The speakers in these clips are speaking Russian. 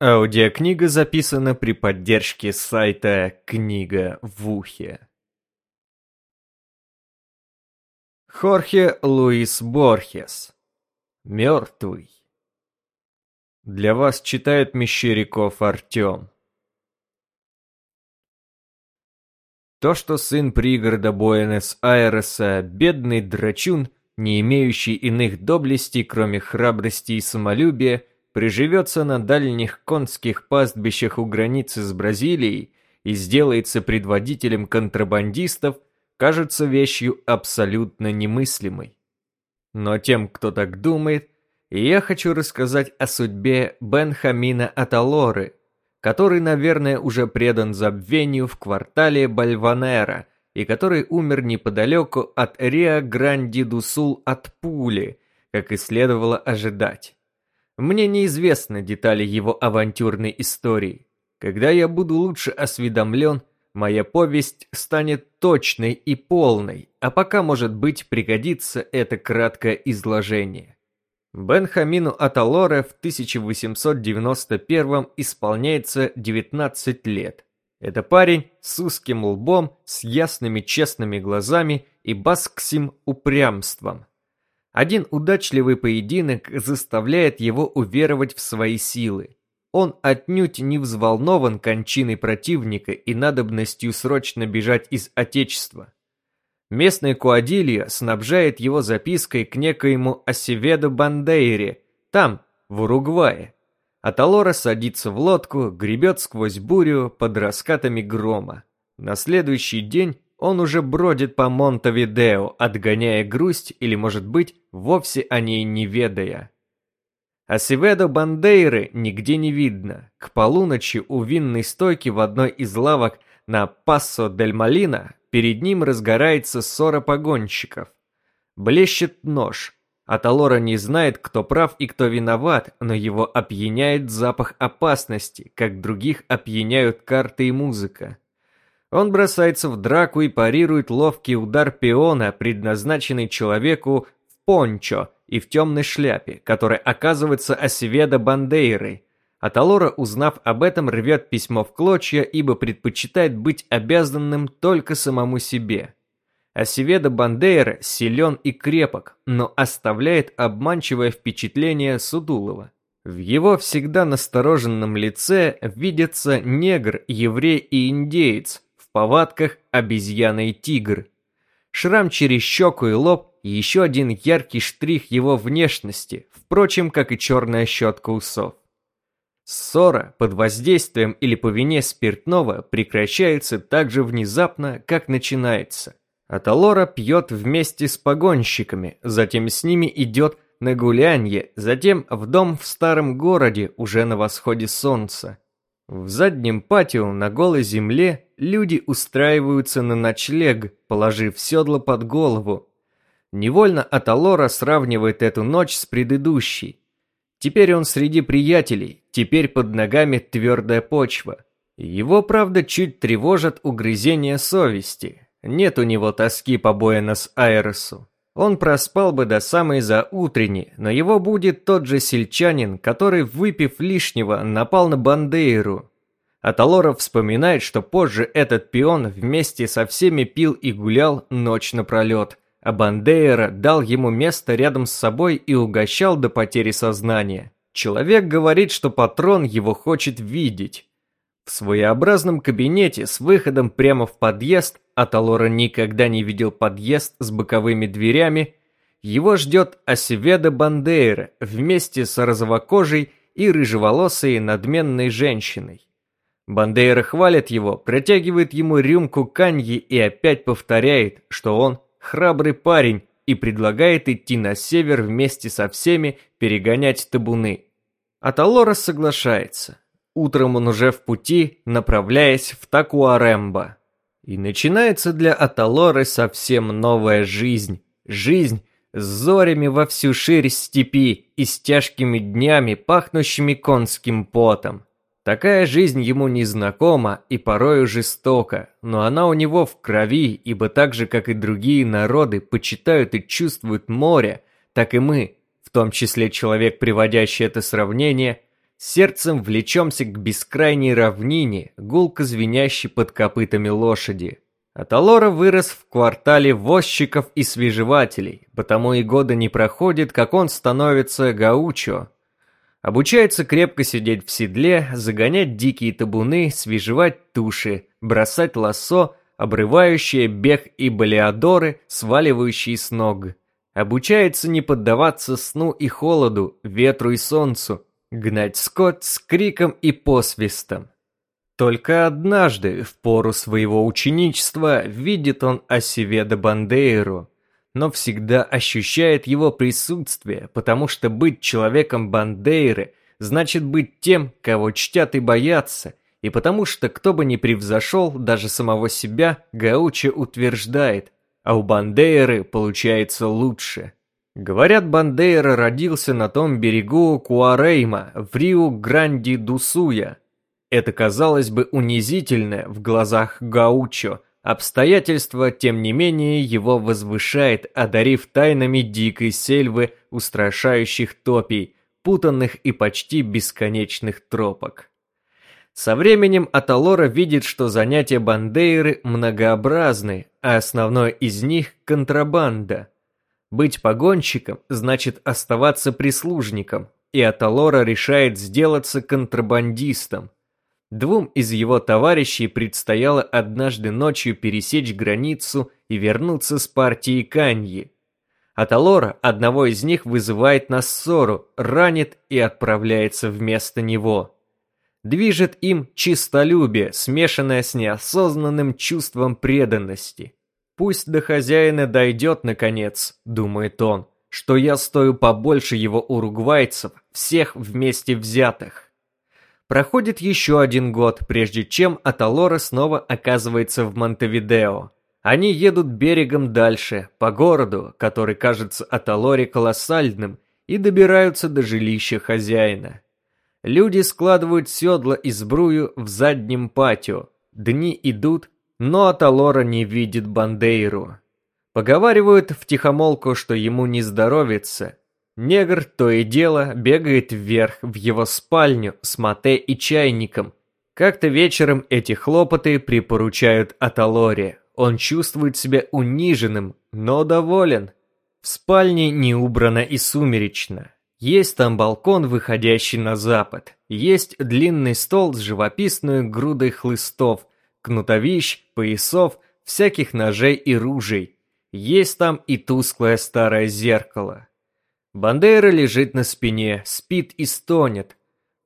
Аудиокнига записана при поддержке сайта «Книга в ухе». Хорхе Луис Борхес. Мертвый. Для вас читает Мещеряков Артем. То, что сын пригорода Буэнос-Айреса, бедный драчун, не имеющий иных доблестей, кроме храбрости и самолюбия, приживется на дальних конских пастбищах у границы с Бразилией и сделается предводителем контрабандистов, кажется вещью абсолютно немыслимой. Но тем, кто так думает, я хочу рассказать о судьбе Бенхамина Аталоры, который, наверное, уже предан забвению в квартале Бальванера и который умер неподалеку от Риа-Гранди-ду-Сул от пули, как и следовало ожидать. Мне неизвестны детали его авантюрной истории. Когда я буду лучше осведомлен, моя повесть станет точной и полной, а пока, может быть, пригодится это краткое изложение. Бенхамину Аталоре в 1891 исполняется 19 лет. Это парень с узким лбом, с ясными честными глазами и басксим упрямством. Один удачливый поединок заставляет его уверовать в свои силы. Он отнюдь не взволнован кончиной противника и надобностью срочно бежать из Отечества. Местный Куадилья снабжает его запиской к некоему Осеведу Бандейре, там, в Уругвае. Аталора садится в лодку, гребет сквозь бурю под раскатами грома. На следующий день он уже бродит по Монтевидео, отгоняя грусть или, может быть, вовсе о ней не ведая. Асиведо Бандейры нигде не видно. К полуночи у винной стойки в одной из лавок на Пассо дель Малина перед ним разгорается ссора погонщиков. Блещет нож. Аталора не знает, кто прав и кто виноват, но его опьяняет запах опасности, как других опьяняют карты и музыка. Он бросается в драку и парирует ловкий удар пиона, предназначенный человеку в пончо и в темной шляпе, которая оказывается Осеведа Бандейрой. А Талора, узнав об этом, рвет письмо в клочья, ибо предпочитает быть обязанным только самому себе. Осеведа Бандейра силен и крепок, но оставляет обманчивое впечатление Судулова. В его всегда настороженном лице видится негр, еврей и индеец, повадках обезьяна и тигр. Шрам через щеку и лоб – еще один яркий штрих его внешности, впрочем, как и черная щетка усов. Ссора под воздействием или по вине спиртного прекращается так же внезапно, как начинается. Аталора пьет вместе с погонщиками, затем с ними идет на гулянье, затем в дом в старом городе уже на восходе солнца. В заднем патио на голой земле люди устраиваются на ночлег, положив седло под голову. Невольно Аталора сравнивает эту ночь с предыдущей. Теперь он среди приятелей, теперь под ногами твердая почва. Его, правда, чуть тревожат угрызения совести. Нет у него тоски по Буэнос-Айресу. Он проспал бы до самой заутренней, но его будет тот же сельчанин, который, выпив лишнего, напал на Бандейру. А Талоров вспоминает, что позже этот пион вместе со всеми пил и гулял ночь напролет, а Бандейра дал ему место рядом с собой и угощал до потери сознания. Человек говорит, что патрон его хочет видеть. В своеобразном кабинете с выходом прямо в подъезд, а Талора никогда не видел подъезд с боковыми дверями, его ждет Осеведа Бандейра вместе с розовокожей и рыжеволосой надменной женщиной. Бандейра хвалит его, протягивает ему рюмку каньи и опять повторяет, что он храбрый парень и предлагает идти на север вместе со всеми перегонять табуны. Аталора соглашается. Утром он уже в пути, направляясь в Такуарембо. И начинается для Аталоры совсем новая жизнь. Жизнь с зорями во всю ширь степи и с тяжкими днями, пахнущими конским потом. Такая жизнь ему незнакома и порою жестока, но она у него в крови, ибо так же, как и другие народы, почитают и чувствуют море, так и мы, в том числе человек, приводящий это сравнение, сердцем влечемся к бескрайней равнине, гулко звенящей под копытами лошади. Аталора вырос в квартале возчиков и свежевателей, потому и года не проходит, как он становится гаучо. Обучается крепко сидеть в седле, загонять дикие табуны, свежевать туши, бросать лассо, обрывающие бег и балеадоры, сваливающие с ног. Обучается не поддаваться сну и холоду, ветру и солнцу, гнать скот с криком и посвистом. Только однажды, в пору своего ученичества, видит он Осеведа Бандейру, но всегда ощущает его присутствие, потому что быть человеком Бандейры значит быть тем, кого чтят и боятся, и потому что кто бы ни превзошел даже самого себя, Гауча утверждает, а у Бандейры получается лучше. Говорят, Бандейра родился на том берегу Куарейма, в Риу-Гранди-Дусуя, это казалось бы унизительное в глазах Гаучо, обстоятельство, тем не менее, его возвышает, одарив тайнами дикой сельвы устрашающих топий, путанных и почти бесконечных тропок. Со временем Аталора видит, что занятия Бандейры многообразны, а основное из них – контрабанда. Быть погонщиком значит оставаться прислужником, и Аталора решает сделаться контрабандистом – Двум из его товарищей предстояло однажды ночью пересечь границу и вернуться с партией Каньи. Аталора одного из них вызывает на ссору, ранит и отправляется вместо него. Движет им чистолюбие, смешанное с неосознанным чувством преданности. «Пусть до хозяина дойдет, наконец», — думает он, «что я стою побольше его уругвайцев, всех вместе взятых». Проходит еще один год, прежде чем Аталора снова оказывается в Монтевидео. Они едут берегом дальше, по городу, который кажется Аталоре колоссальным, и добираются до жилища хозяина. Люди складывают седла и сбрую в заднем патио. Дни идут, но Аталора не видит Бандейру. Поговаривают втихомолку, что ему не здоровится, Негр то и дело бегает вверх в его спальню с мате и чайником. Как-то вечером эти хлопоты припоручают Аталоре. Он чувствует себя униженным, но доволен. В спальне не убрано и сумеречно. Есть там балкон, выходящий на запад. Есть длинный стол с живописной грудой хлыстов, кнутовищ, поясов, всяких ножей и ружей. Есть там и тусклое старое зеркало. Бандера лежит на спине, спит и стонет.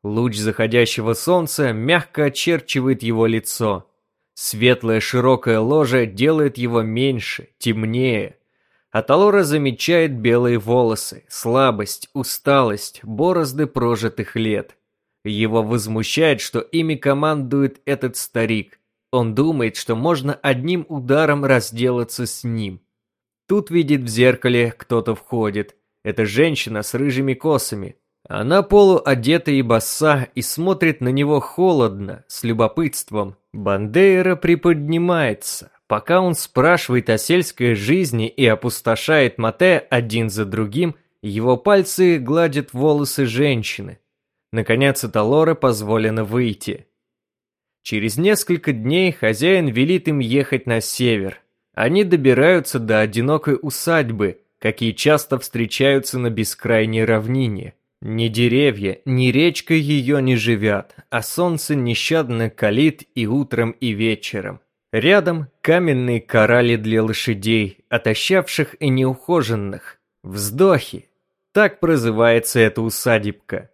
Луч заходящего солнца мягко очерчивает его лицо. Светлое широкое ложе делает его меньше, темнее. Аталора замечает белые волосы, слабость, усталость, борозды прожитых лет. Его возмущает, что ими командует этот старик. Он думает, что можно одним ударом разделаться с ним. Тут видит в зеркале, кто-то входит – это женщина с рыжими косами. Она полуодета и боса и смотрит на него холодно, с любопытством. Бандейра приподнимается, пока он спрашивает о сельской жизни и опустошает мате один за другим, его пальцы гладят волосы женщины. Наконец, Талора позволено выйти. Через несколько дней хозяин велит им ехать на север. Они добираются до одинокой усадьбы, какие часто встречаются на бескрайней равнине. Ни деревья, ни речка ее не живят, а солнце нещадно калит и утром, и вечером. Рядом каменные корали для лошадей, отощавших и неухоженных. Вздохи. Так прозывается эта усадебка.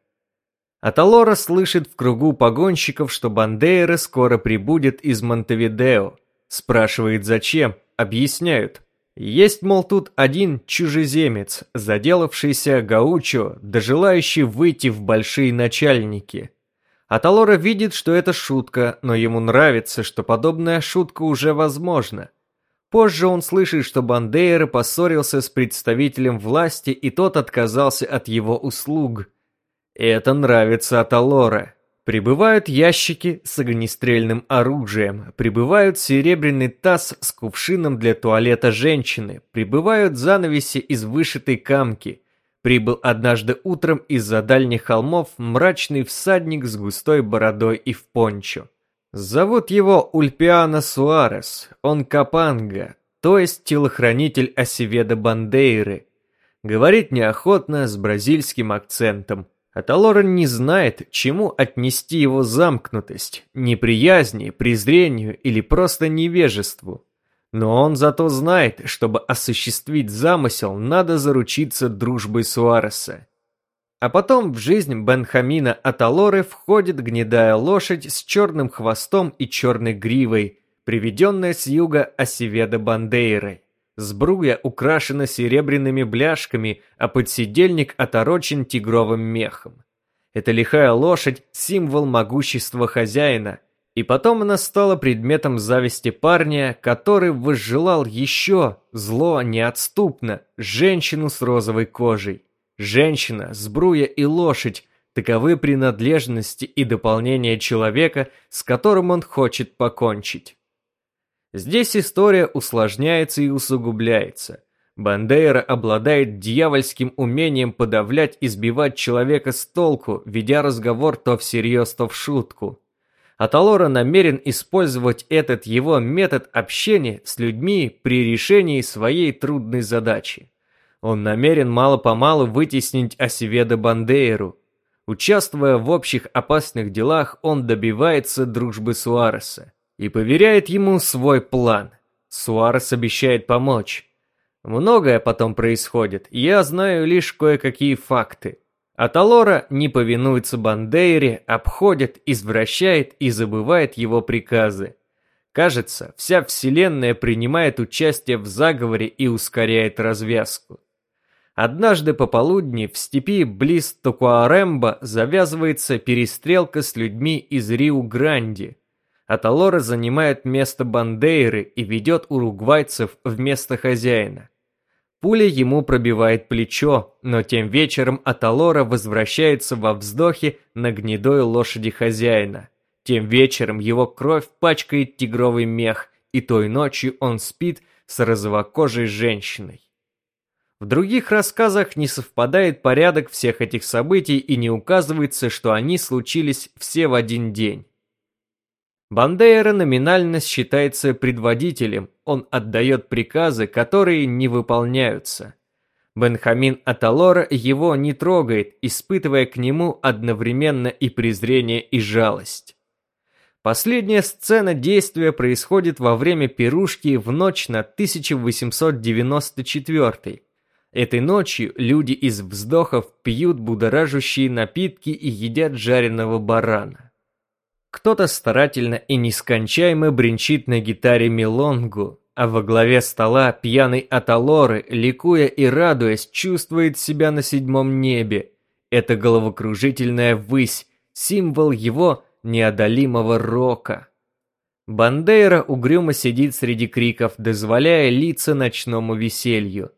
Аталора слышит в кругу погонщиков, что Бандейра скоро прибудет из Монтевидео. Спрашивает зачем, объясняют. Есть, мол, тут один чужеземец, заделавшийся гаучо, да желающий выйти в большие начальники. А Талора видит, что это шутка, но ему нравится, что подобная шутка уже возможна. Позже он слышит, что Бандейра поссорился с представителем власти, и тот отказался от его услуг. Это нравится Аталора. Прибывают ящики с огнестрельным оружием, прибывают серебряный таз с кувшином для туалета женщины, прибывают занавеси из вышитой камки, прибыл однажды утром из-за дальних холмов мрачный всадник с густой бородой и в пончо. Зовут его Ульпиано Суарес, он Капанга, то есть телохранитель Осеведа Бандейры. Говорит неохотно, с бразильским акцентом. А Талорен не знает, чему отнести его замкнутость, неприязни, презрению или просто невежеству. Но он зато знает, чтобы осуществить замысел, надо заручиться дружбой Суареса. А потом в жизнь Бенхамина Аталоры входит гнедая лошадь с черным хвостом и черной гривой, приведенная с юга Осеведа Бандейры. Сбруя украшена серебряными бляшками, а подсидельник оторочен тигровым мехом. Это лихая лошадь – символ могущества хозяина, и потом она стала предметом зависти парня, который возжелал еще, зло неотступно, женщину с розовой кожей. Женщина, сбруя и лошадь – таковы принадлежности и дополнения человека, с которым он хочет покончить. Здесь история усложняется и усугубляется. Бандейра обладает дьявольским умением подавлять и сбивать человека с толку, ведя разговор то всерьез, то в шутку. Аталора намерен использовать этот его метод общения с людьми при решении своей трудной задачи. Он намерен мало-помалу вытеснить Осеведа Бандейру. Участвуя в общих опасных делах, он добивается дружбы Суареса и поверяет ему свой план. Суарес обещает помочь. Многое потом происходит, я знаю лишь кое-какие факты. А Талора не повинуется Бандейре, обходит, извращает и забывает его приказы. Кажется, вся вселенная принимает участие в заговоре и ускоряет развязку. Однажды пополудни в степи близ Токуаремба завязывается перестрелка с людьми из Риу-Гранди. Аталора занимает место Бандейры и ведет уругвайцев вместо хозяина. Пуля ему пробивает плечо, но тем вечером Аталора возвращается во вздохе на гнедой лошади хозяина. Тем вечером его кровь пачкает тигровый мех, и той ночью он спит с розовокожей женщиной. В других рассказах не совпадает порядок всех этих событий и не указывается, что они случились все в один день. Бандейра номинально считается предводителем, он отдает приказы, которые не выполняются. Бенхамин Аталора его не трогает, испытывая к нему одновременно и презрение, и жалость. Последняя сцена действия происходит во время пирушки в ночь на 1894 Этой ночью люди из вздохов пьют будоражащие напитки и едят жареного барана. Кто-то старательно и нескончаемо бренчит на гитаре мелонгу, а во главе стола пьяный Аталоры, ликуя и радуясь, чувствует себя на седьмом небе. Это головокружительная высь, символ его неодолимого рока. Бандейра угрюмо сидит среди криков, дозволяя лица ночному веселью.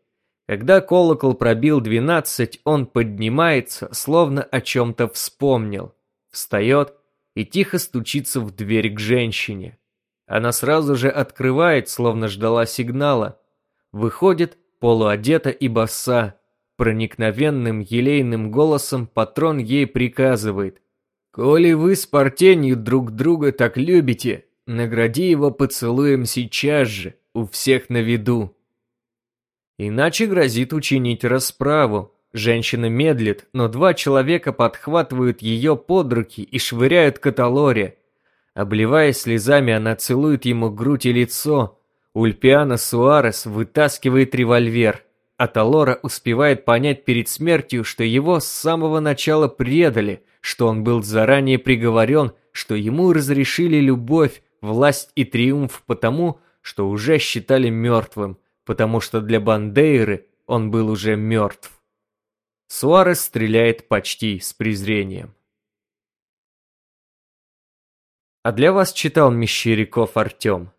Когда колокол пробил двенадцать, он поднимается, словно о чем-то вспомнил. Встает и тихо стучится в дверь к женщине. Она сразу же открывает, словно ждала сигнала. Выходит, полуодета и боса. Проникновенным елейным голосом патрон ей приказывает. «Коли вы с Портенью друг друга так любите, награди его поцелуем сейчас же, у всех на виду». Иначе грозит учинить расправу, Женщина медлит, но два человека подхватывают ее под руки и швыряют к Аталоре. Обливаясь слезами, она целует ему грудь и лицо. Ульпиано Суарес вытаскивает револьвер. Аталора успевает понять перед смертью, что его с самого начала предали, что он был заранее приговорен, что ему разрешили любовь, власть и триумф потому, что уже считали мертвым, потому что для Бандейры он был уже мертв. Суарес стреляет почти с презрением. А для вас читал Мещеряков Артем.